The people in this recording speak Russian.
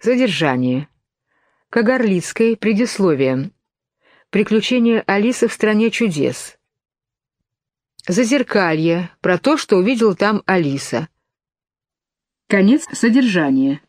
Содержание. Кагарлицкой. Предисловие. Приключения Алисы в стране чудес. Зазеркалье. Про то, что увидела там Алиса. Конец содержания.